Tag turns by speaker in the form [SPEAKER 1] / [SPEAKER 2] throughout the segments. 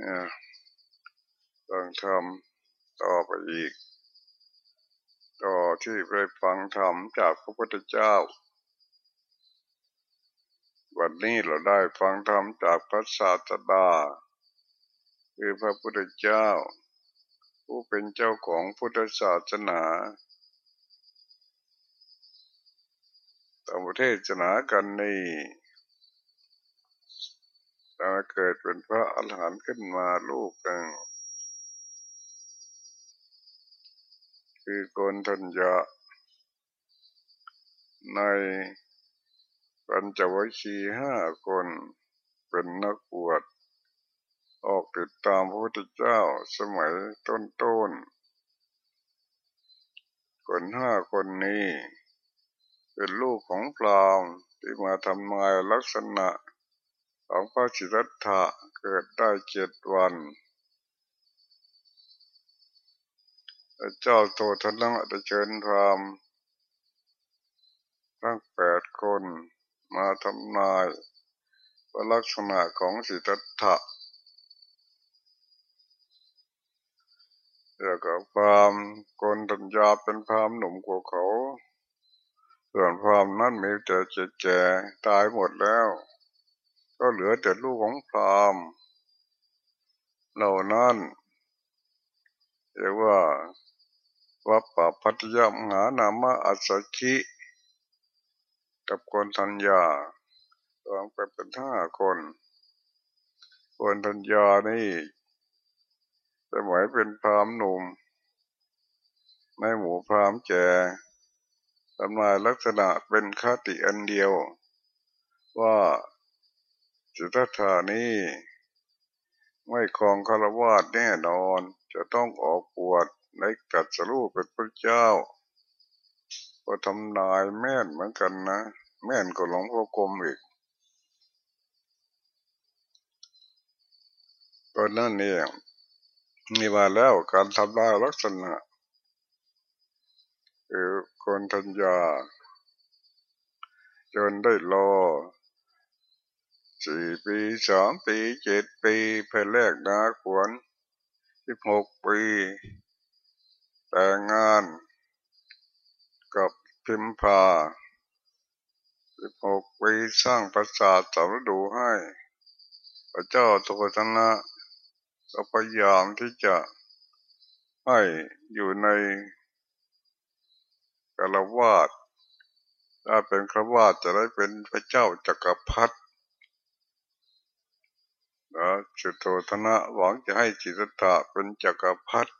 [SPEAKER 1] เนี่ยฟังธรรมต่อไปอีก ต่อที่ไปฟังธรรมจากพระพุทธเจ้า วันนี้เราได้ฟังธรรมจากพระศาสดา คือพระพุทธเจ้า ผู้เป็นเจ้าของพุทธศาสนาต่างประเทศศาสนากันนี่ ถ้าเกิดเป็นพระอรหันต์ขึ้นมาลูกหนึ่งคือโกนทัญญาในปัญจวัคคีห้าคนเป็นนักบวชออกติดตามพระพุทธเจ้าสมัยต้นๆ คนห้าคนนี้ เป็นลูกของพราหมณ์ที่มาทำนายลักษณะ ของพระสิทธัตถะเกิดได้เจ็ดวันเจ้าโททนะได้เชิญพรามทั้งแปดคนมาทำนายว่าลักษณะของสิทธัตถะแล้วก็พรามกนตัญญาเป็นพรามหนุ่มกว่าเขา ส่วนพรามนั้นมีแต่เจ็ดแก่ตายหมดแล้ว ก็เหลือแต่ลูกของพรามเหล่านั้นเรียกว่าวัปปะพัทยมหานามะอัสชิกับคนทัญญารวมกันเป็นห้าคน คนทัญญานี่สมัยเป็นพรามหนุ่มในหมู่พรามแก่ทำลายลักษณะเป็นคติอันเดียว ว่า จิตธานี้ไม่คลองคารวาสแน่นอนจะต้องออกปวดในกัดสรูปเป็นพระเจ้า ก็ทำนายแม่นเหมือนกันนะ แม่นก็หลวงพ่อกรมอีกก็นั่นเองมีมาแล้วการทำลายลักษณะคือคนทัญญาจนได้รอ สี่ปีสามปีเจ็ดปีเพื่อแลกนาขวนสิบหกปี แต่งงานกับพิมพาสิบหกปีสร้างปราสาทสารดูให้ พระเจ้าโทนะก็พยายามที่จะให้อยู่ในกาลวาดถ้าเป็นครวาดจะได้เป็นพระเจ้าจักรพรรดิ นะจุดโทธนะหวังจะให้จิตตะเป็นจักรพรรดิ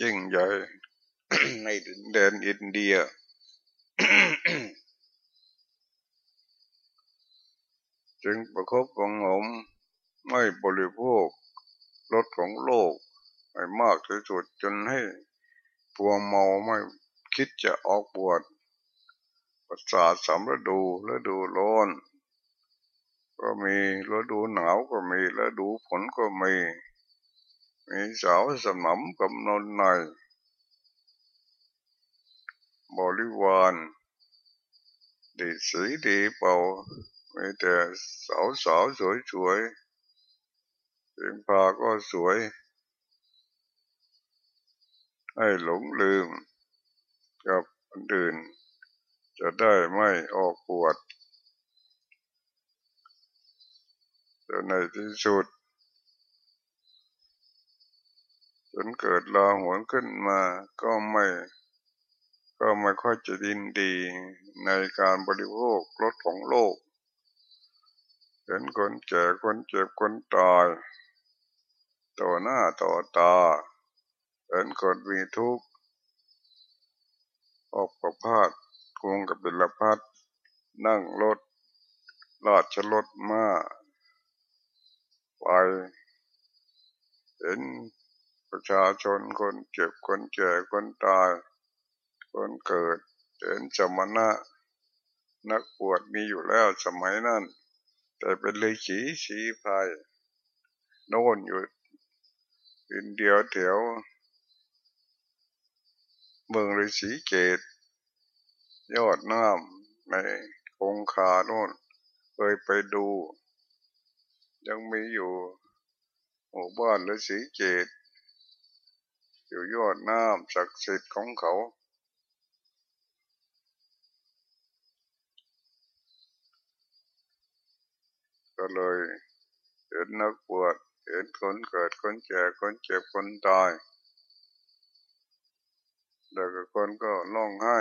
[SPEAKER 1] ยิ่งใหญ่ในดินแดนอินเดีย จึงประคบของหมไม่บริโภครสของโลกไม่มากที่สุดจนให้พวงเมาไม่คิดจะออกบวชประสาทสามฤดูฤดูร้อน ก็มีฤดูหนาวก็มีฤดูฝนก็มี มีสาวสมำกำนนในบริวารดีสีดีเป่ามีแต่สาวสาวสวยสวยเสียงพาก็สวย ให้หลงลืมกับคนอื่น จะได้ไม่ออกปวด แต่ในที่สุด จนเกิดลาหวนขึ้นมาก็ไม่ ก็ไม่ค่อยจะดินดีในการบริโภครสของโลก เห็นคนแก่คนเจ็บคนตายต่อหน้าต่อตาเห็นคนมีทุกข์ออกประพาสกรุงกับบิลพัทนั่งรถราชรถมาไปเห็น ประชาชนคนเจ็บคนแก่คนตายคนเกิดเห็นสมณะ นักปวดมีอยู่แล้วสมัยนั้น แต่เป็นเลยขีสีภัยโน่นอยู่อินเดียแถวเมืองฤาษีเกต ยอดน้ำในคงคาโน่นเคยไปดู ยังมีอยู่หมู่บ้านหรือสีเจด อยู่ยอดน้ำศักดิ์สิทธิ์ของเขา ก็เลยเห็นนักบวชเห็นคนเกิดคนแก่คนเจ็บคนตายแล้วก็คนก็ร้องไห้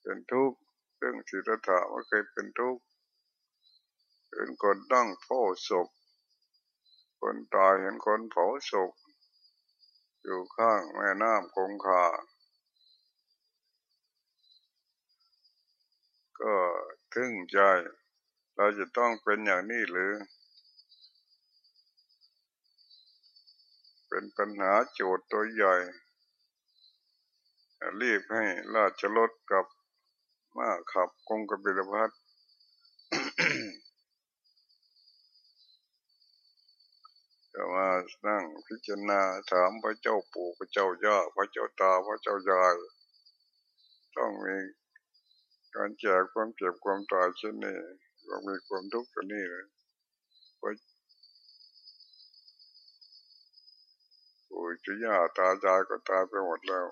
[SPEAKER 1] เป็นทุกข์เรื่องสิทธัตถะไม่เคยเป็นทุกข์เห็นคนตั้งเผาศพคนตายเห็นคนเผาศพ อยู่ข้างแม่น้ำคงคา ก็ทึ่งใจ เราจะต้องเป็นอย่างนี้หรือ เป็นปัญหาโจทย์ตัวใหญ่ รีบให้ราชรถกับมาขับกงกบิลพัท จะมานั่งพิจารณาถามพระเจ้าปู่พระเจ้าย่าพระเจ้าตาพระเจ้ายาย ต้องมีการแจกความเจ็บความตายเช่นนี้ต้องมีความทุกข์ตัวนี้เลยปู่จะย่าตายายก็ตายไปหมดแล้ว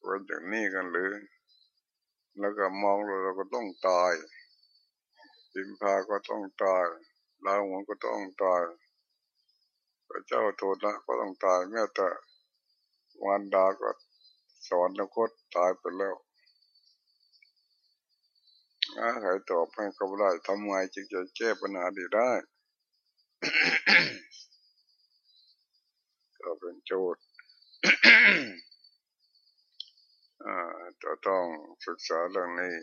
[SPEAKER 1] เป็นอย่างนี้กันหรือ แล้วก็มองเราก็ต้องตายปิมพาก็ต้องตาย ลาวมันก็ต้องตายพระเจ้าโทษละก็ต้องตายแม้แต่วันดาก็สอนนคตตายไปแล้วอาใครตอบให้ก็ได้ทำไงจึงจะแก้ปัญหาดีได้ก็เป็นโจทย์จะต้องศึกษาเรื่องนี้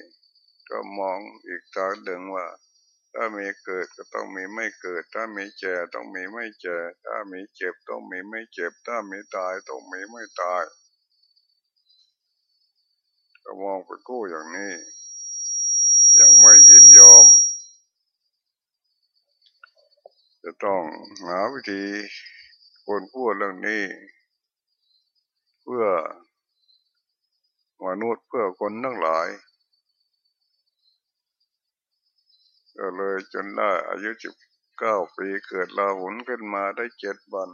[SPEAKER 1] ก็มองอีกทางหนึ่งว่า ถ้ามีเกิดก็ต้องมีไม่เกิด ถ้ามีเจ็บต้องมีไม่เจ็บถ้ามีเจ็บต้องมีไม่เจ็บ ถ้ามีตายต้องมีไม่ตาย ก็มองไปกู้อย่างนี้ ยังไม่ยินยอม จะต้องหาวิธีคนพูดเรื่องนี้ เพื่อมนุษย์เพื่อคนทั้งหลาย ก็เลยจนได้อายุสิบเก้าปีเกิดลาหุนขึ้นมาได้เจ็ดวัน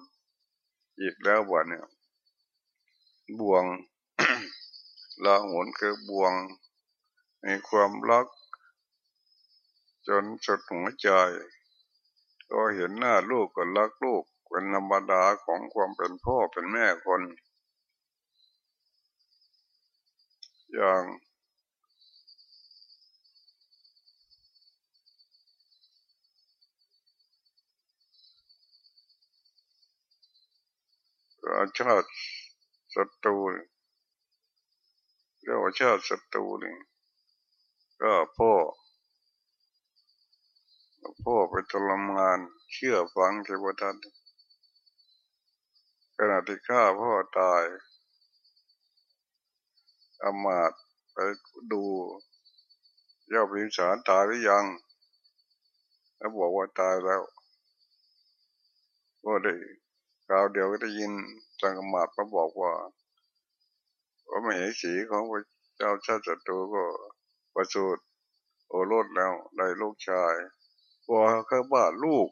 [SPEAKER 1] อีกแล้ววันเนี่ย บ่วงลาหุนคือบ่วงมีความรัก จนสุดหัวใจ ก็เห็นหน้าลูกก็รักลูกเป็นธรรมดาของความเป็นพ่อเป็นแม่คน อย่าง ชาติศัตรูเรียกว่าชาติศัตรูนี่ก็พ่อ พ่อไปทรมาน เชื่อฟังเทวทัตขณะที่ข้าพ่อตายอามาตไปดูเจ้าพิมสารตายหรือยัง แล้วบอกว่าตายแล้ว ก็ได้ คราวเดียวก็ได้ยินจังกมาดมาบอกว่าว่าไม่เห็นสีของพระเจ้าชาติศัตรูก็ประสูติโอรสแล้วได้ลูกชายพอเขาบ้าลูก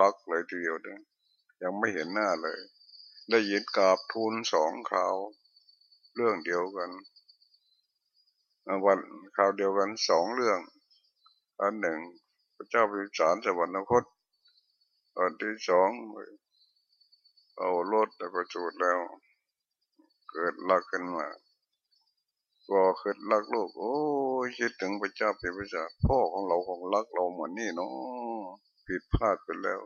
[SPEAKER 1] รักเลยทีเดียวเนี่ยยังไม่เห็นหน้าเลย ได้ยินกราบทูลสองคราว เรื่องเดียวกันวันคราวเดียวกันสองเรื่อง อันหนึ่ง พระเจ้าพิสารสวรรคตอันที่สอง เอารถแต่ประจุแล้ว เกิดรักขึ้นมาพอเกิดรักลูก โอ้คิดถึงพระเจ้าเป็นพระเจ้าพ่อของเราของรักเราเหมือนนี่เนาะผิดพลาดไปแล้ว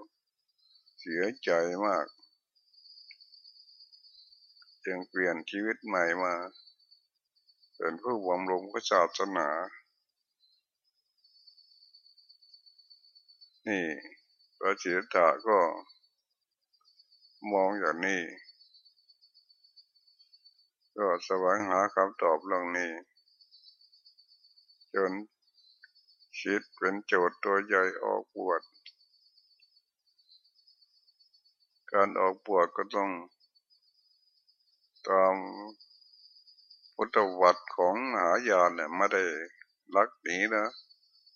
[SPEAKER 1] เสียใจมาก จึงเปลี่ยนชีวิตใหม่มาเป็นผู้บำรุงพระศาสนา นี่พระเสียตาก็ มองอย่างนี้ก็แสวงหาคำตอบเรื่องนี้ จนคิดเป็นโจทย์ตัวใหญ่ออกบวชการออกบวชก็ต้องตามพุทธวัตรของหายานเนี่ยไม่ได้ลักหนีนะ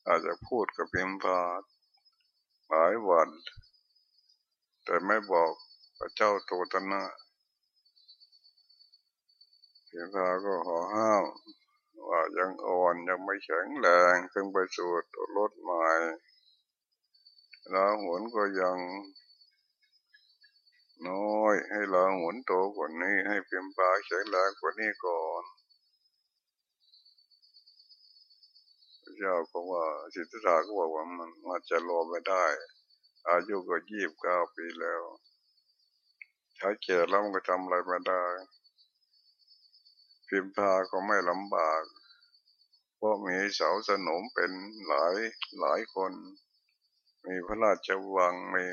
[SPEAKER 1] อาจจะพูดกับพิมพาหลายวัน แต่ไม่บอก ระเจ้าโตตนะเพียงพาก็ขอห้ามว่ายังอ่อนยังไม่แข็งแรงเพิ่งไปสูดรถใหม่ลาหุนก็ยังน้อยให้ลาหุนโตกว่านี้ให้เพียงพาแข็งแรงกว่านี้ก่อนพระเจ้าก็ว่าสิทธาก็บอกว่ามันอาจจะรอไม่ได้ อายุก็ยี่บเก้าปีแล้ว ใช้เกียรแล้วมันก็ทำอะไรไม่ได้ พิมพาก็ไม่ลำบาก เพราะมีเสาสนมเป็นหลายหลายคน มีพระราชวังมี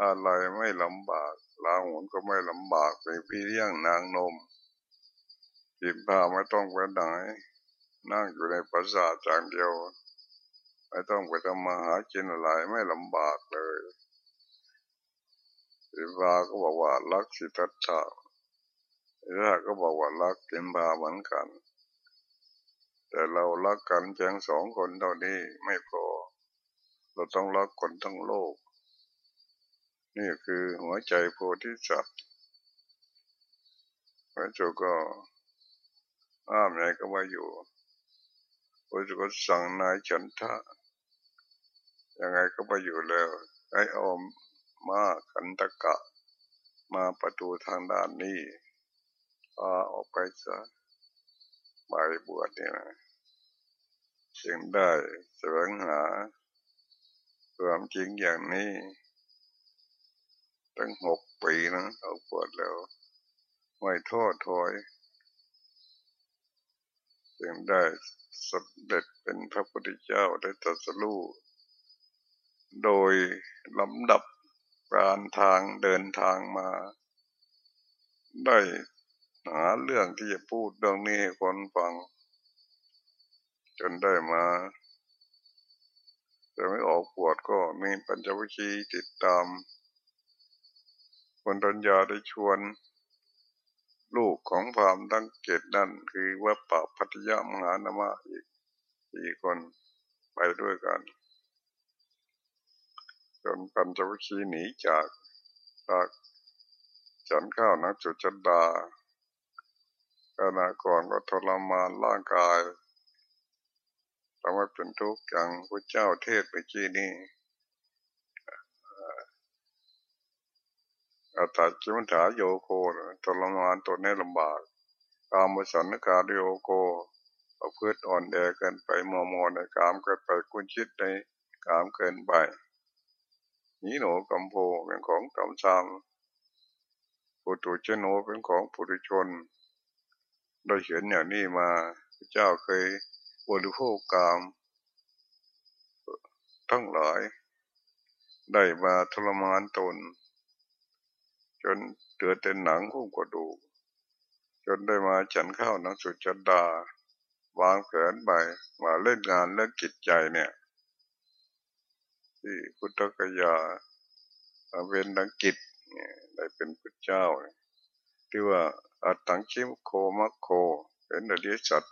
[SPEAKER 1] อะไรไม่ลำบากลาหุนก็ไม่ลำบากมีพี่เลี้ยงนางนมพิมพาไม่ต้องไปไหนนั่งอยู่ในปราสาทจางเดียว ไม่ต้องไปทำมาหากินอะไรไม่ลำบากเลย พิมพาก็บอกว่ารักสิทธัตถะแรกก็บอกว่ารักพิมพาเหมือนกัน แต่เรารักกันเพียงสองคนเท่านี้ไม่พอ เราต้องรักคนทั้งโลก นี่คือหัวใจโพธิสัตว์พระเจ้าก็อ้ามไหนก็มาอยู่พระเจ้าก็สั่งนายฉันทะยังไงก็มาอยู่แล้วไอ้อม มาขันตะกะ มาประตูทางด้านนี้พาออกไปซะใบบวชนี่นะจึงได้แสวงหาความจริงอย่างนี้ ตั้งหกปีนะเอาบวชแล้ว ไม่ท้อถอยจึงได้สำเร็จเป็นพระพุทธเจ้าได้ตรัสรู้โดยลำดับ การทางเดินทางมา ได้หาเรื่องที่จะพูดเรื่องนี้ให้คนฟัง จนได้มาจะไม่ออกปวดก็มีปัญจวิคีติดตามคนตัญญาได้ชวน ลูกของพามตั้งเกตนั่นคือว่าปะพัทยามหานามะอีกสี่คนไปด้วยกัน จนปัญจวิคีหนีจากจากฉันข้าวนักจุจดาขณะก่อนก็ทรมานร่างกายทำให้เป็นทุกข์อย่างพระเจ้าเทศเมื่อกี้นี้อัตตาจิมันถาโยโกทรมานตัวนี้ลำบากกามสันนกาโยโกเอาพืชอ่อนแอเกินไปมอมอในกามเกินไปกุนชิดในกามเกินไป นีโนกัมโพเป็นของต่ำซ้ำปุตุเจโนเป็นของปุถุชนได้เห็นอย่างนี้มาพระเจ้าเคยบริโภคกาม ทั้งหลาย ได้มาทรมานตน จนเตือเต็นหนังหุ้มกระดูกจนได้มาฉันข้าวนังสุจดาวางแผนไปมาเล่นงานเรื่องจิตใจเนี่ย ที่พุทธกยาเป็นดังกิจได้เป็นพระเจ้าที่ว่าอัตตังชิมโคมัคโค เป็นอริยสัจ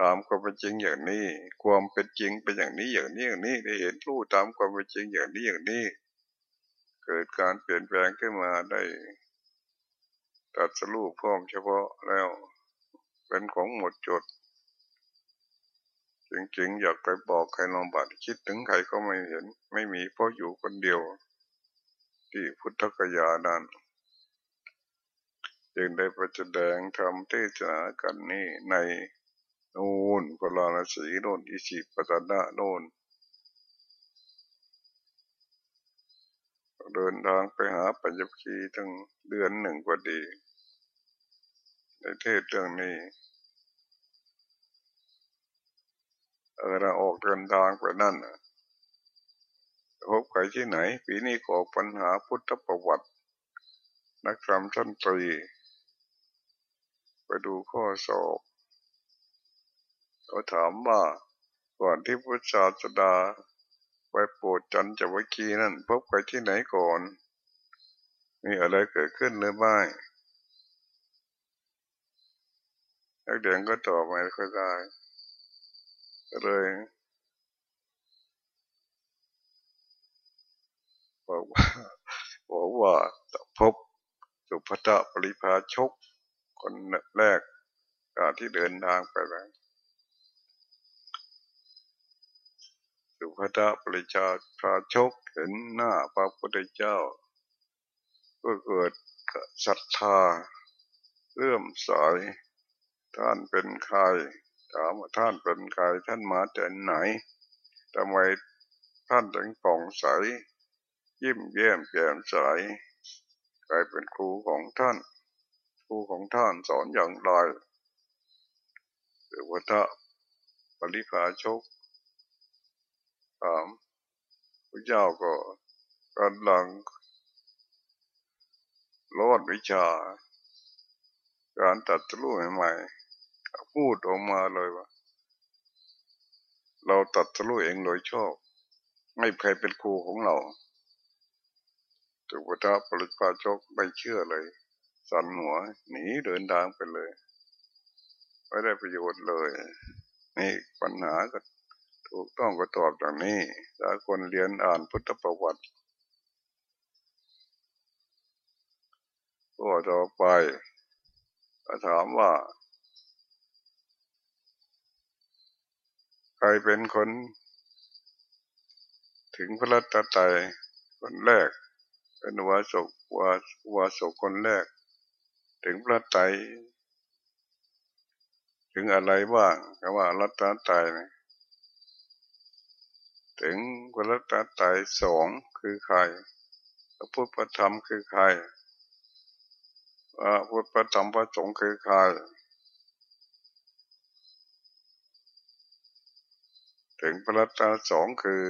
[SPEAKER 1] ตามความเป็นจริงอย่างนี้ ความเป็นจริงเป็นอย่างนี้อย่างนี้อย่างนี้ได้เห็นรู้ตามความเป็นจริงอย่างนี้อย่างนี้ เกิดการเปลี่ยนแปลงขึ้นมาได้ตัดสรุปพร้อมเฉพาะแล้วเป็นของหมดจด จริงๆ อยากไปบอกใครลองบัดคิดถึงใครก็ไม่เห็น ไม่มีเพราะอยู่คนเดียว ที่พุทธกยานั้นจึงได้ประแสดงทำเทศนากันนี่ในนูนพลาสีโนนอิสิปตนะโนนเดินทางไปหาปัญญคีทั้งเดือนหนึ่งกว่าดี ในเทศเรื่องนี้ เออเราออกเดินทางไปนั่นพบใครที่ไหน ปีนี้ก็อปัญหาพุทธประวัติ นักธรรมชั้นตรีไปดูข้อสอบเขาถามว่าก่อนที่พุทธศาสดาไปโปรดจันจวิกีนั่น พบใครที่ไหนก่อน มีอะไรเกิดขึ้นหรือไม่นักเดียนก็ตอบไม่ค่อยได้ เลยบอกว่าบอกว่าพบสุภตะปริภาชก คนแรกที่เดินทางไปแล้วสุภตะปริชาพาชกเห็นหน้าพระพุทธเจ้า ก็เกิดศรัทธาเลื่อมใสท่านเป็นใคร ถามว่าท่านเป็นใครท่านมาจากไหนทำไมท่านถึงป่องใส ยิ้มแย้มแจ่มใสใครเป็นครูของท่าน ครูของท่านสอนอย่างไรหรือว่าถ้าปริภาชกถามพระเจ้าก็กำลังรอดวิชา การตัดสู้ใหม่ พูดออกมาเลยว่า เราตัดสู้เองโดยชอบ ไม่ใครเป็นครูของเราตุปตาปริพาชกไม่เชื่อเลย สั่นหัวหนีเดินทางไปเลย ไม่ได้ประโยชน์เลย นี่ปัญหาก็ถูกต้องก็ตอบอย่างนี้ถ้าคนเรียนอ่านพุทธประวัติก็ต่อไปถามว่า ใครเป็นคน ถึงพระรัตตรัยคนแรก เป็นวาสกวาวาสกคนแรก ถึงพระไตรถึงอะไรบ้างคำว่ารัตตตรัยถึงพระรัตตตรัยสองคือใครพระพุทธธรรมคือใครว่าพุทธธรรมพระสงฆ์คือใคร ถึงพระรัตนสองคือ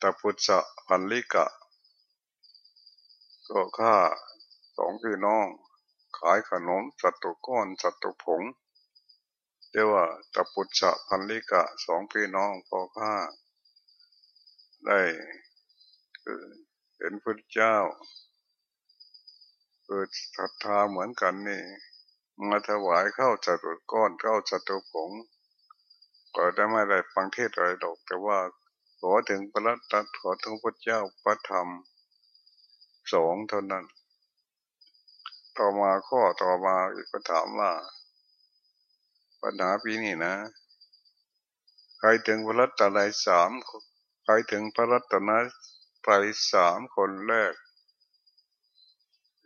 [SPEAKER 1] ตาพุทธพันลิกะ ก็ฆ่าสองพี่น้อง ขายขนมสัตว์ก้อนสัตว์ผงเรียกว่าตาพุทธพันลิกะสองพี่น้องก็ฆ่า ได้เห็นพระเจ้าเกิดศรัทธาเหมือนกันนี่ มาถวายเข้าจัตุก้อนเข้าจัตุผง ก็ได้ไม่ได้ฟังเทศอะไรดอก แต่ว่าขอถึงพระตัดขอถึงพระเจ้าพระธรรมสองเท่านั้น ต่อมาข้อต่อมาก็ถามว่า ปัญหาปีนี้นะ ใครถึงพระรัตนายสามใครถึงพระรัตนายสามคนแรก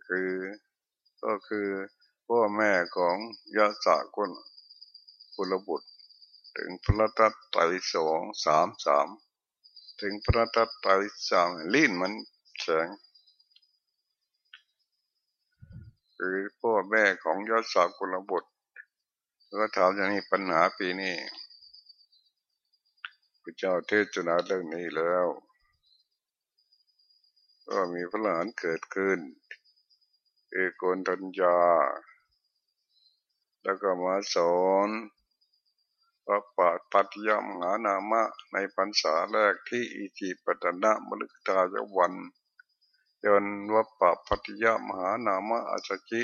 [SPEAKER 1] คือก็คือพ่อแม่ของยาสากุลกุลบุตร ถึงพระตัตไตสองสามสามถึงพระตัตไตสามลิ้นมันแข็งคือพ่อแม่ของยอดสาวกุลบุตรก็ถามอย่างนี้ปัญหาปีนี้พระเจ้าเทศนาเรื่องนี้แล้ว ก็มีพระหลานเกิดขึ้น เอกนทัญญา แล้วก็มาสอน พระปาปัตยมหานามะในพรรษาแรกที่อิจิปตนะมฤคตายวันจนวัปปปัตยมหานามะอาจจิ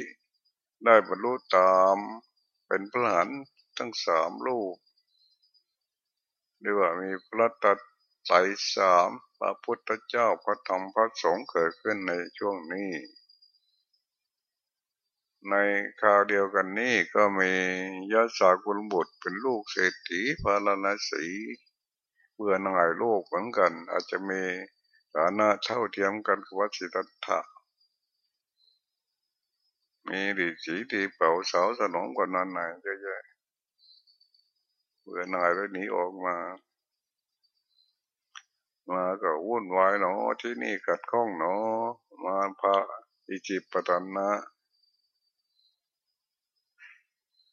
[SPEAKER 1] ได้บรรลุตามเป็นพระหันทั้งสามลูกเรียกว่ามีพระตัดใจสามพระพุทธเจ้าพระธรรมพระสงฆ์เกิดขึ้นในช่วงนี้ ในคราวเดียวกันนี้ก็มียศสากุลบุตรเป็นลูกเศรษฐีพาลนาสีเบื่อหน่ายโลกเหมือนกัน อาจจะมีฐานะเท่าเทียมกันกับวัชิตัตถะมีดีสีดีเป่าสาวสนองกว่านั้นหนเยอะๆเบื่อหน่ายแล้วหนีออกมา มาก็วุ่นวายเนาะที่นี่ขัดข้องเนาะมาพระอิจิปตันนะ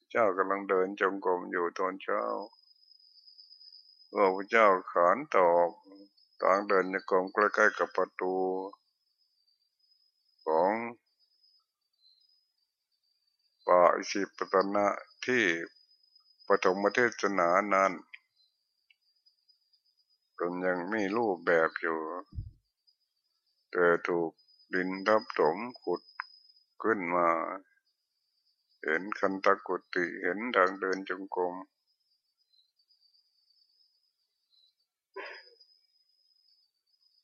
[SPEAKER 1] เจ้ากำลังเดินจงกรมอยู่ตอนเช้าพระเจ้าขานตอกทางเดินจงกรมใกล้ๆกับประตู ของป่าอิสิปตนะที่ปฐมเทศนานั้นก็ยังมีรูปแบบอยู่ แต่ถูกดินทับถมขุดขึ้นมา เห็นคันตะกุติเห็นทางเดินจงกรม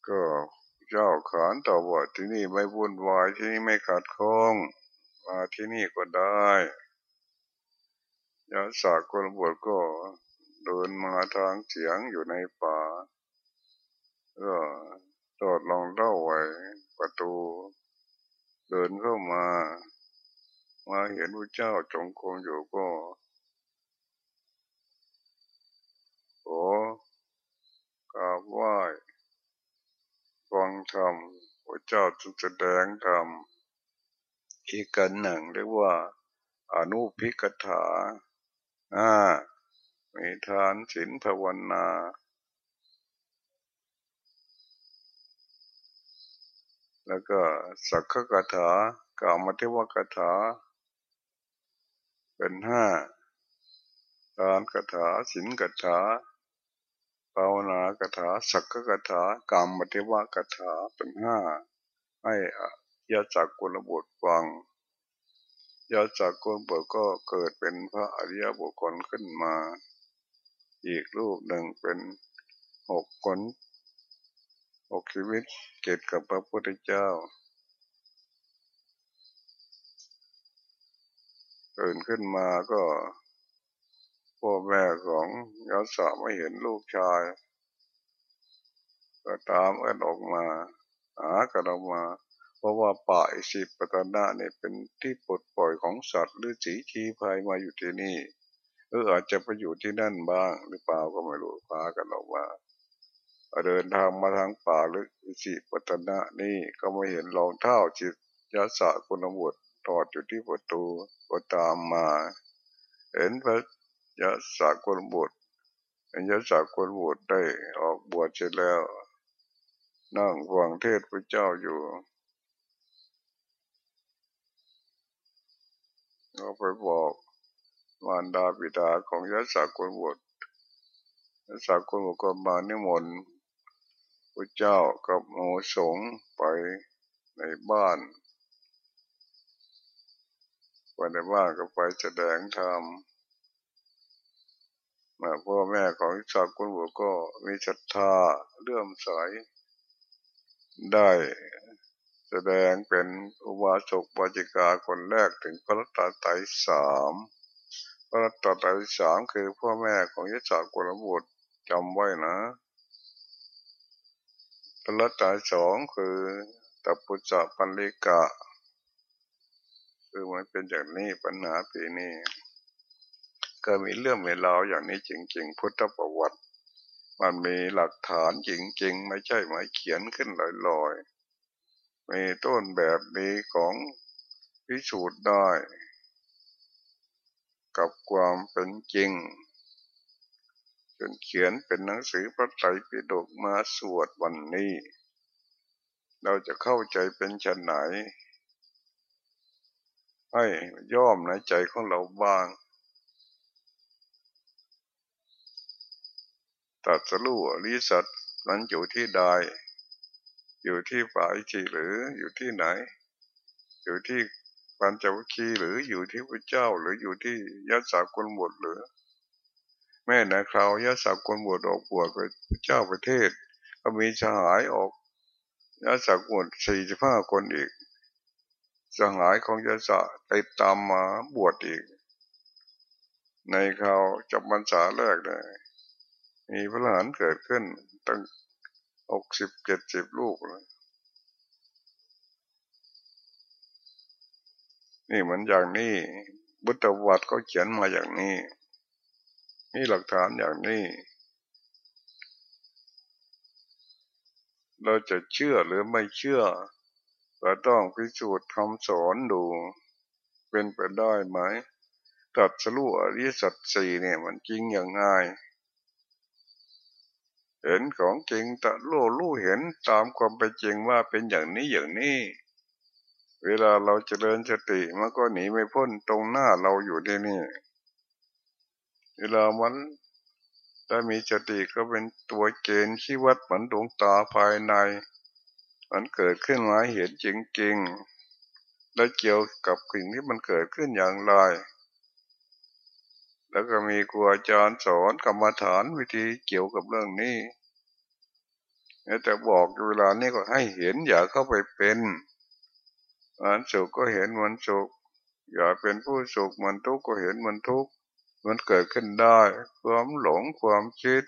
[SPEAKER 1] ก็เจ้าขานต่อว่าที่นี่ไม่วุ่นวายที่นี่ไม่ขาดข้องมาที่นี่ก็ได้ยาสากลบวชก็เดินมาทางเสียงอยู่ในป่าก็ตอดลองเล่าไว้ประตู เดินเข้ามา มาเห็นพระเจ้าจงกรมอยู่ก็โอกราบไหว้ฟังธรรมพระเจ้าจะแสดงธรรมอีกกันหนึ่งเรียกว่าอนุพิกถาอ่ามีทานศีลภาวนาแล้วก็สักขกถากามเทวกถา เป็นห้าทานกถาศีลกถาภาวนากถาสักขกถากามเทวากถาเป็นห้าให้ยาจักกุลบุตรฟังยาจากคนบวชก็เกิดเป็นพระอริยบุคคลขึ้นมา อีกรูปหนึ่งเป็นหกคนหกชีวิตเกิดกับพระพุทธเจ้า ตื่นขึ้นมาก็พ่อแม่ของยศไม่เห็นลูกชาย ก็ตามเอ็นออกมาหากันออกมา เพราะว่าป่าอิสิปตนะเนี่ยเป็นที่ปลดปล่อยของสัตว์หรือสีชีพายมาอยู่ที่นี่เอออาจจะไปอยู่ที่นั่นบ้างหรือเปล่าก็ไม่รู้พากันออกมาเดินทางมาทางป่าหรืออิสิปตนะนี่ก็ไม่เห็นรองเท้าจิตยาสะกุณบุตร ตอดอยู่ที่ประตูก็ตามมา เห็นพระยาสะกุณบุตรเห็นยาสะกุณบุตรได้ออกบวชเสร็จแล้ว นั่งฟังเทศพระเจ้าอยู่เราไปบอกมารดาบิดาของยศสากลบทยศสากลบทก็มานิมนต์พระเจ้ากับโมสงไปในบ้าน ไปในบ้านก็ไปแสดงธรรมมาพ่อแม่ของสากลบทก็มีศรัทธาเลื่อมใสได้แสดงเป็นอุบาสกบาจิกาคนแรกถึงพระตาไตสามพระตาไตสามคือพ่อแม่ของยศกุลบุตรจำไว้นะพระตาสองคือตัปุจจปันลิกะ คือมันเป็นอย่างนี้ปัญหาปีนี้ก็มีเรื่องเวลาอย่างนี้จริงๆ พุทธประวัติ มันมีหลักฐานจริงๆ ไม่ใช่หมายเขียนขึ้นลอยๆ มีต้นแบบมีของพิสูจน์ได้ กับความเป็นจริงจนเขียนเป็นหนังสือพระไตรปิฎกมาสวดวันนี้ เราจะเข้าใจเป็นชนไหน ให้ย่อมในใจของเราบ้าง ตัดสรู้อริสัตนั้นอยู่ที่ใด อยู่ที่ป่าอิจิหรืออยู่ที่ไหน อยู่ที่ปัญจวัคคีหรืออยู่ที่พระเจ้าหรืออยู่ที่ยศากลบทหรือ แม่นะคราวยศากลบทออกบวชไปพระเจ้าประเทศ ก็มีสหายออกยศากลสี่สิบห้าคนอีก สังหายของยศติดตามมาบวชอีก ในคราวจับมันษาแรกเลยมีพระหลานเกิดขึ้น ตั้งหกสิบเจ็ดสิบลูกเลยนี่เหมือนอย่างนี้บุตรวัดก็เขียนมาอย่างนี้ มีหลักฐานอย่างนี้ เราจะเชื่อหรือไม่เชื่อ เราต้องพิสูจน์คำสอนดู เป็นไปได้ไหมตัดสรุอริสัตสีเนี่ยมันจริงอย่างง่ายเห็นของจริงแต่โลลู่เห็นตามความเป็นจริงว่าเป็นอย่างนี้อย่างนี้ เวลาเราเจริญสติมันก็หนีไม่พ้นตรงหน้าเราอยู่ที่นี่ เวลามันถ้ามีสติก็เป็นตัวเกณฑ์ที่วัดเหมือนดวงตาภายใน มันเกิดขึ้นมาเห็นจริงๆ และเกี่ยวกับสิ่งที่มันเกิดขึ้นอย่างไร แล้วก็มีครูอาจารย์สอนกรรมฐานวิธีเกี่ยวกับเรื่องนี้แต่บอกเวลานี้ก็ให้เห็นอย่าเข้าไปเป็นวันสุขก็เห็นวันสุขอย่าเป็นผู้สุขมันทุกข์ก็เห็นมันทุกข์มันเกิดขึ้นได้ ความหลงความคิด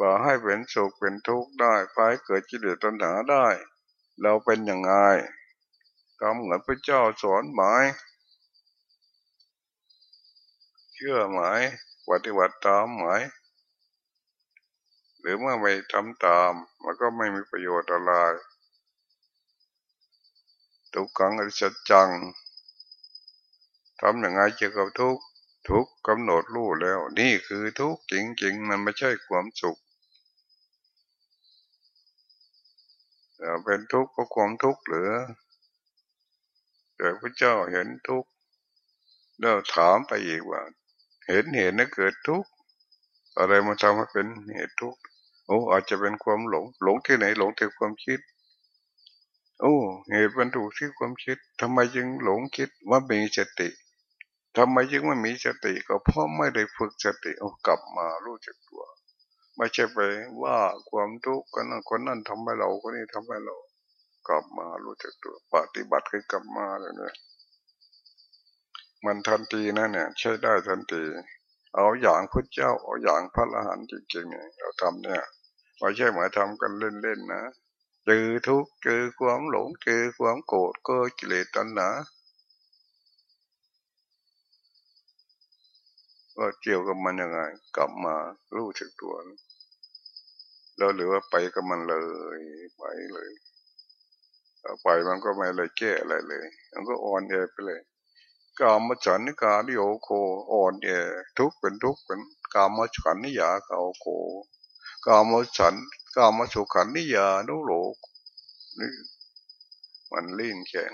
[SPEAKER 1] ว่าให้เป็นสุขเป็นทุกข์ได้ไฟเกิดจิตเดือดตัณหาได้ เราเป็นยังไงทำเหมือนพระเจ้าสอนหมาย เชื่อหมายปฏิบัติตามหมายหรือเมื่อไม่ทำตามมันก็ไม่มีประโยชน์อะไรทุกขังอริจจังทำอย่างไรเกี่ยวกับทุกทุกกำหนดรู้แล้ว นี่คือทุกจริงๆ มันไม่ใช่ความสุข เป็นทุกข์เพราะความทุกข์หรือแต่พระเจ้าเห็นทุกข์แล้วถามไปอีกว่า เห็นเห็นนะเกิดทุกข์อะไรมาทำให้เป็นเหตุทุกข์โอ้อาจจะเป็นความหลง หลงที่ไหนหลงที่ความคิด โอ้เหตุมันถูกที่ความคิดทำไมจึงหลงคิดว่ามีสติทำไมจึงไม่มีสติ ก็เพราะไม่ได้ฝึกสติเอากลับมารู้จักตัว ไม่ใช่ไปว่าความทุกข์คนนั้นคนนั้นทำให้เราคนนี้ทำให้เรา กลับมารู้จักตัวปฏิบัติคือกลับมาเลยเนี่ยมันทันทีนะเนี่ย ใช้ได้ทันทีเอาอย่างพระเจ้าเอาอย่างพระอรหันต์จริงๆเนี่ยเราทำเนี่ยไม่ใช่หมายทำกันเล่นๆนะเจอทุกข์เจอความหลงเจอความโกรธก็กิเลสตัณหา ว่าเกี่ยวกับมันยังไง กลับมารู้จักตัวแล้วหรือว่าไปกับมันเลยไปเลยไปมันก็ไม่เลยแก้อะไรเลย มันก็อ่อนแอไปเลยกามสุขัลลิกานุโยโคอ่อนแอทุกข์เป็นทุกข์เป็นกามสุขัลลิกานุโยโคกามสุขกามสุขัลลิกานุโยคนี่มันลิ่นแข็ง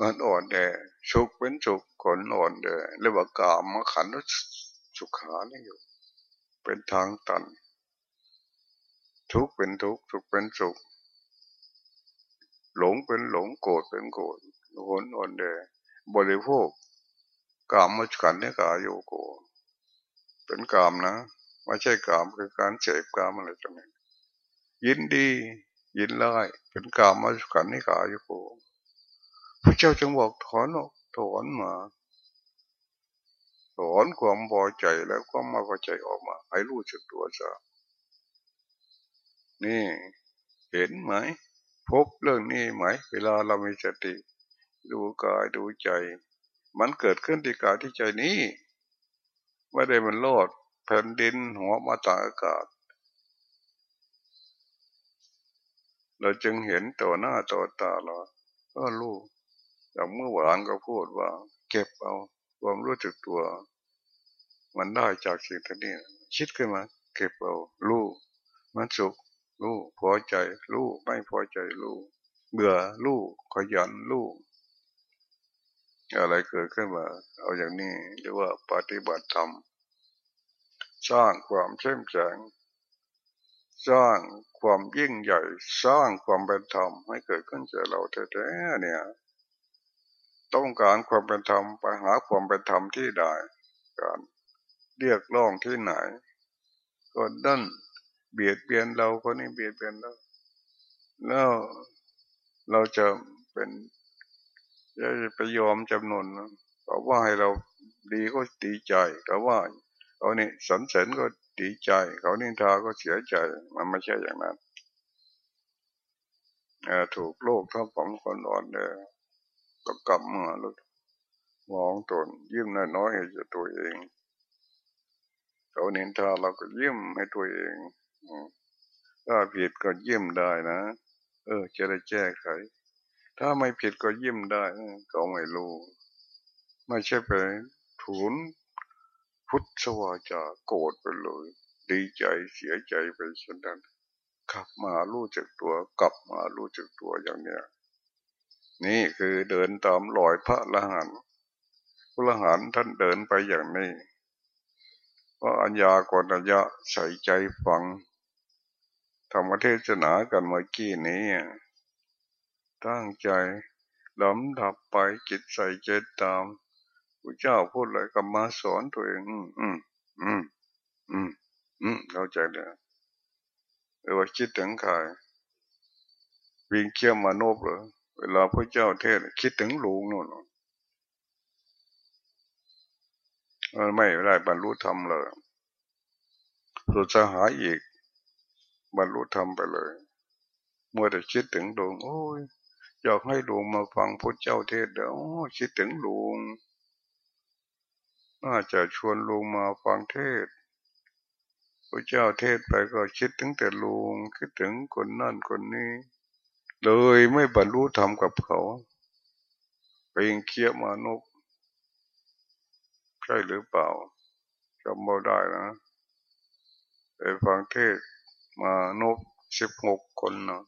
[SPEAKER 1] มันอ่อนแอ สุขเป็นสุขขนอ่อนแอเรียกว่ากามขันสุขานี่อยู่ เป็นทางตัน ทุกเป็นทุกสุขเป็นสุข หลงเป็นหลงโกรธเป็นโกรธหนอ่อนแอบริโภคกามมขันเนี่ยกาโยโก เป็นกามนะไม่ใช่กามคือการเสพกามอะไรจังนั้ยินดี ยินไล่เป็นกามมขันนี่กาโยโก พระเจ้าจึงบอกถอนออกถอนมาถอนความพอใจแล้วก็มาพอใจออกมา ให้รู้จักตัวซะนี่เห็นไหม พบเรื่องนี้ไหม เวลาเรามีสติ ดูกายดูใจ มันเกิดขึ้นที่กายที่ใจนี้ไม่ได้มันโลดแผ่นดินหัวมาตาอากาศ เราจึงเห็นต่อหน้าต่อตาเราก็รู้ อย่างเมื่อวานก็พูดว่า เก็บเอาความรู้จักตัว มันได้จากสิ่งนี้คิดขึ้นมา เก็บเอารู้มันสุขรู้พอใจรู้ไม่พอใจรู้เบื่อรู้ขยันรู้อะไรเกิดขึ้นมา เอาอย่างนี้เรียกว่าปฏิบัติธรรมสร้างความเข้มแข็งสร้างความยิ่งใหญ่ สร้างความเป็นธรรมให้เกิดขึ้นแก่เราแท้ๆเนี่ย ต้องการความเป็นธรรมไปหาความเป็นธรรมที่ใดการเรียกร้องที่ไหนก็ดันเบียดเบียนเราคนนี้เบียดเบียนเราแล้วเราจะเป็นจะไปยอมจำนวนเพราว่าให้เราดีก็ดีใจแต่ว่าเขานี่สันเสริญก็ดีใจ เขานินทาก็เสียใจ มันไม่ใช่อย่างนั้นถูกโลกทับฝังคนอ่อนเนี่ย ก็กลับมาแล้วมองตนยิ้มน้อยๆให้ตัวเองเขาเนินทาเราก็ยิ้มให้ตัวเองถ้าผิดก็ยิ้มได้นะเออ จะได้แก้ไขถ้าไม่ผิดก็ยิ้มได้ก็ไม่รู้ไม่ใช่ไปถุนพุทธวาจาโกรธไปเลย ดีใจเสียใจไปเช่นนั้นกลับมารู้จักตัว กลับมารู้จักตัวอย่างเนี้ย นี่คือเดินตามรอยพระละหันพระละหันท่านเดินไปอย่างนี้พระอัญญากรณยะใส่ใจฟังธรรมเทศนากันเมื่อกี้นี้ตั้งใจล้ำดับไปจิตใส่ใจตามพระเจ้าพูดอะไรก็มาสอนตัวเอง อืมอืมอืมอืมเข้าใจเด้อเออว่าคิดถึงใครวิ่งเขี่ยมานบเลย เวลาพระเจ้าเทศคิดถึงหลุงนู่นไม่ได้บรรลุธรรมเลยสุดสหายอีก บรรลุธรรมไปเลยเมัวแต่คิดถึงลุงโอ้ยอยากให้ลุงมาฟังพระเจ้าเทศเดี๋ยวคิดถึงหลุงน่าจะชวนลุงมาฟังเทศพระเจ้าเทศไปก็คิดถึงแต่ลุงคิดถึงคนนั่นคนนี้ เลยไม่บรรลุธรรมกับเขาไปยังเคียมานกใช่หรือเปล่าจำไม่ได้นะไปฟังเทศมานกสิบหกคนนะ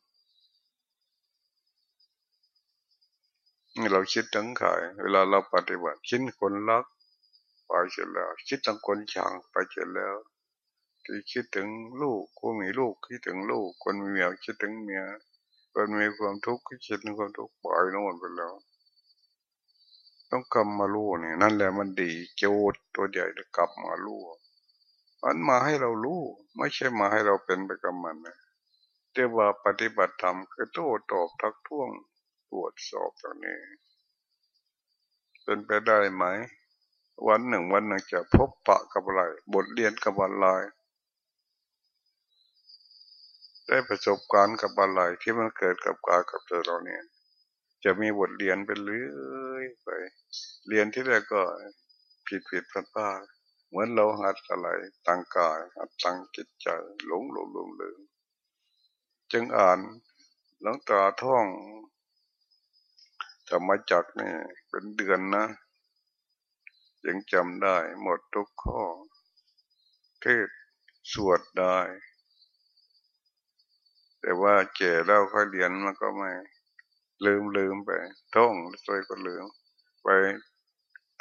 [SPEAKER 1] นี่เราคิดถึงใครเวลาเราปฏิบัติคิดคนรักไปเสร็จแล้ว คิดถึงคนชังไปเสร็จแล้ว ที่คิดถึงลูกคนมีลูกคิดถึงลูก คนมีเมียคิดถึงเมีย คนมีความทุกข์คิดถึงความทุกข์ปล่อยโน่นไปแล้ว ต้องกลับมาลู่นี่นั่นแหละมันดีโจดตัวใหญ่กลับมาลู่มันมาให้เราลู่ไม่ใช่มาให้เราเป็นไปกับมันนะแต่ว่าปฏิบัติธรรมคือโต้ตอบทักท้วงตรวจสอบตรงนี้เป็นไปได้ไหม วันหนึ่งวันหนึ่งจะพบปะกับอะไร บทเรียนกับอะไร ได้ประสบการณ์กับอะไรที่มันเกิดกับกายกับใจเราเนี่ย จะมีบทเรียนไปเรื่อยไป เรียนที่แรกก็ผิดผิดพลาดพลาดเหมือนเราหัดอะไรตั้งกายหัดตั้งจิตใจหลงหลงลืมลืมจึงอ่านหลังตาท่องจะมจักนี่เป็นเดือนนะยังจำได้หมดทุกข้อเทศสวดได้ แต่ว่าเก่แล้วค่อยเรียนมันก็ไม่ลืมลืมไป ท่องตัวก็ลืม ไป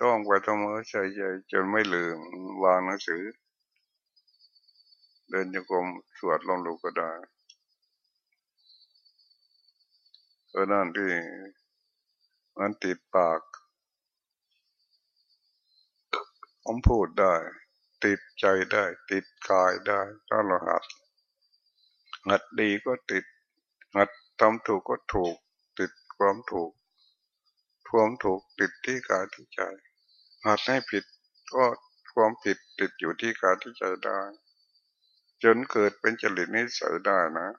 [SPEAKER 1] ท่องไปท่องมาใส่ใจจนไม่ลืม วางหนังสือ เดินโยกมสวดลองลูก็ได้เออนั่นที่มันติดปากผมพูดได้ ติดใจได้ ติดกายได้ถ้าเราหัด หัดดีก็ติด หัดทำถูกก็ถูก ติดความถูกความถูกติดที่กายที่ใจหากให้ผิดก็ความผิดติดอยู่ที่กายที่ใจได้ จนเกิดเป็นจริตนิสัยได้นะ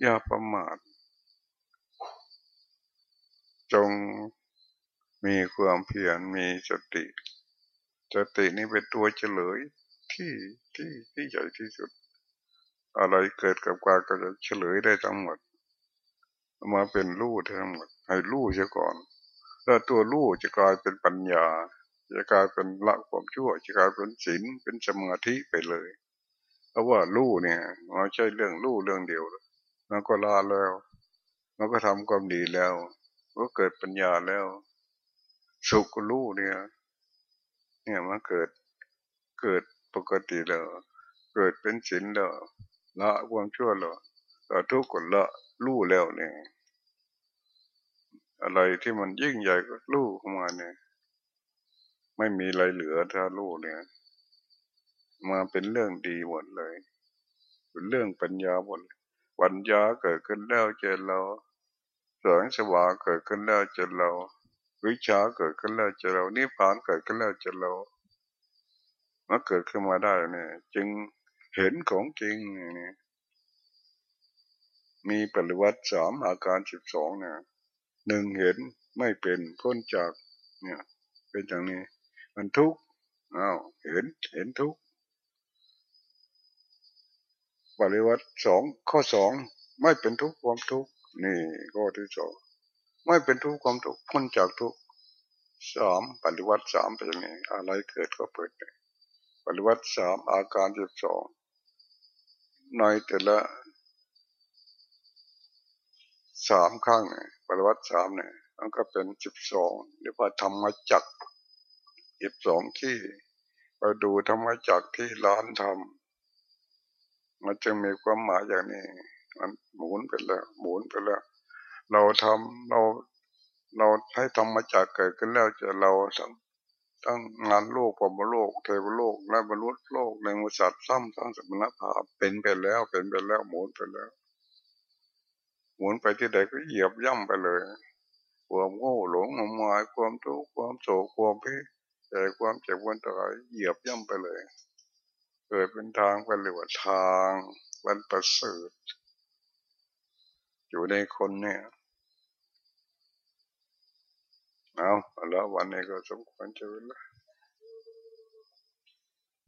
[SPEAKER 1] อย่าประมาทจงมีความเพียรมีสติสตินี้เป็นตัวเฉลยที่ที่ที่ใหญ่ที่สุด อะไรเกิดกับกายก็จะเฉลยได้ทั้งหมด มาเป็นรู้ทั้งหมด ให้รู้เสียก่อนแล้วตัวรู้จะกลายเป็นปัญญา จะกลายเป็นละความชั่ว จะกลายเป็นศีลเป็นสมาธิไปเลย เพราะว่ารู้เนี่ยมันใช่เรื่องรู้เรื่องเดียวมันก็ลาแล้วมันก็ทำความดีแล้วก็เกิดปัญญาแล้ว สุขก็รู้เนี่ย เนี่ยมันเกิดเกิดปกติแล้ว เกิดเป็นศีลแล้ว ละความชั่วแล้วทุกข์ก็ละรู้แล้วเนี่ยอะไรที่มันยิ่งใหญ่ก็รู้เข้ามาเนี่ย ไม่มีอะไรเหลือถ้ารู้เนี่ย มาเป็นเรื่องดีหมดเลย เป็นเรื่องปัญญาหมดปัญญาเกิดขึ้นแล้วเจอเราแสงสว่างเกิดขึ้นแล้วเจอเราวิชาเกิดขึ้นแล้วเจอเรานิพพานเกิดขึ้นแล้วเจอเรามาเกิดขึ้นมาได้เนี่ย จึง เห็นของจริงเนี่ยมีปริวัติสามอาการสิบสองเนี่ยหนึ่งเห็นไม่เป็นพ้นจากเนี่ย เป็นอย่างนี้ มันทุกข์อ้าวเห็นเห็นทุกข์ปริวัติสองข้อสองไม่เป็นทุกข์ความทุกข์นี่ข้อที่สองไม่เป็นทุกข์ความทุกข์พ้นจากทุกข์สามปริวัติสามเป็นอย่างนี้อะไรเกิดก็เปิดปริวัติสามอาการสิบสอง ในแต่ละสามข้างปริวัติสามเนี่ยมันก็เป็นสิบสองหรือว่าธรรมจักสิบสองที่ไปดูธรรมจักที่ร้านทำมันจะมีความหมายอย่างนี้ มันหมุนไปแล้ว หมุนไปแล้ว เราทำเราเราให้ธรรมจักเกิดขึ้นแล้วจะเราตั้ง งงานโลกปรมโลก เทวโลก และมนุษย์โลกในมุสัตว์ซ้ำทั้งสมณภาพเป็นไปแล้วเป็นไปแล้วหมุนไปแล้ว หมุนไปที่ใดก็เหยียบย่ำไปเลย ความโง่หลงงมงายความทุกข์ความโศกความพิแต่ความเจ็บความตายเหยียบย่ำไปเลย เกิดเป็นทางเป็นเรียว่าทางวันประเสริฐอยู่ในคนเนี่ย เอาแล้ววันนี้ก็สมควรจะเวลา